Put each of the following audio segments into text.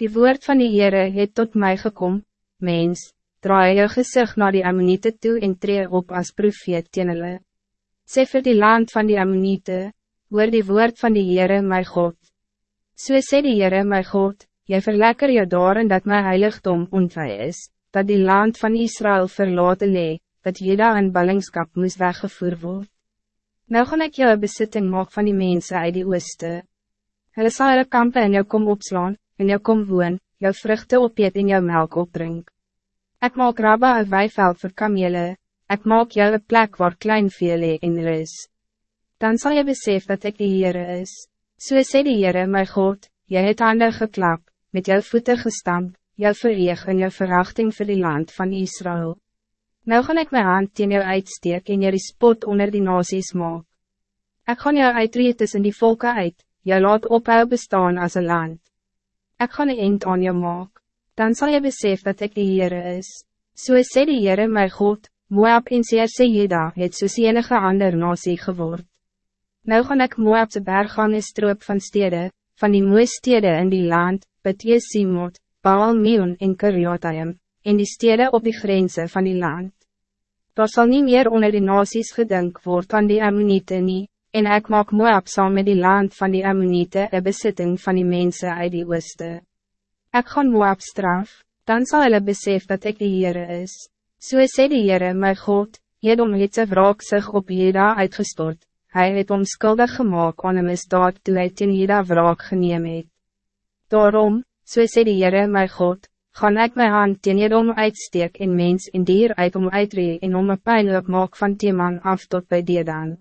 Die woord van die Heere het tot mij gekom, mens, draai jou gezicht naar die Ammonite toe en tree op als profeet teen hulle. Sê vir die land van die Ammonite, hoor die woord van die Heere my God. So sê die Heere my God, jy verlekker jou daarin dat my heiligdom ontwij is, dat die land van Israël verlaten lee, dat Jeda in ballingskap moes weggevoer word. Nou gaan ik jou besitting maak van die mensen uit die ooste. Hulle sal hulle kampe in jou kom opslaan, in jou kom woon, jou vruchten opeet en jou melk opdrink. Ik maak rabba een weiveld voor kamele, ik maak jou een plek waar klein vele in is. Dan zal je besef dat ik de Heere is. So sê die Heere, my God, jy het handen geklap, met jou voeten gestamp, jou verreeg en jou verachting voor die land van Israël. Nou gaan ik mijn hand in jou uitsteek en jou die spot onder die nasies maak. Ik gaan jou uitreed tussen die volken uit, jou laat ophou bestaan als een land. Ik ga een eind aan jou maak, dan zal je besef dat ik de Heere is. So sê die Heere my God, Moab en Seer sê Jeda het soos enige ander nasie geword. Nou gaan ik Moabse berg gaan en stroop van stede, van die mooie stede in die land, Betie Simot, Baal Meon en Kiriataim, en die stede op die grenzen van die land. Daar zal niet meer onder die nasies gedink word aan die Ammonite nie, en ik maak Moab saam met die land van die Ammonite een besitting van die mensen uit die ooste. Ik gaan Moab straf, dan zal hulle besef dat ik de Heere is. So sê die Heere, my God, Jedom het sy wraak sig op Jeda uitgestort, Hij het om skuldig gemaakt aan een misdaad toe hy teen Jeda wraak geneem het. Daarom, so sê die Heere, my God, gaan ik mijn hand teen Jedom uitsteek en mens en dier uit om uitree en om een pijn op maak van Teman af tot bij Dedan.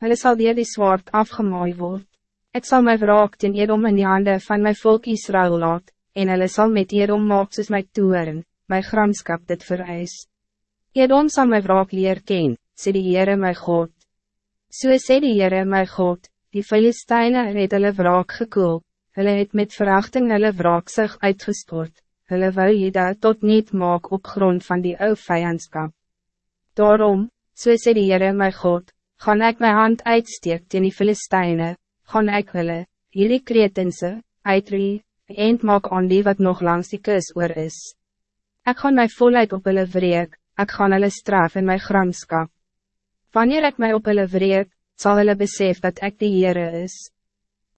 Hulle sal dier die zwaard afgemaai word. Ik zal my wraak ten Edom in die hande van mijn volk Israël laat, en hulle sal met Edom maak soos my toeren, my gramskap dit vereis. Edom zal my wraak leer ken, sê die Heere my God. So sê die Heere my God, die Filisteine het hulle wraak gekoel, hulle het met verachting hulle wraak sig uitgestort, hulle wou jy dat tot niet maak op grond van die ou vijandskap. Daarom, so sê die Heere my God, gaan ik mijn hand uitsteek teen die Filisteine, gaan ik hulle, hierdie kretense, uitrie, eind maak aan die wat nog langs die kus oor is. Ik gaan my volheid op hulle wreek, ik gaan hulle straf in my gramskap. Wanneer ik mij op hulle wreek, zal hulle besef dat ik de Heere is.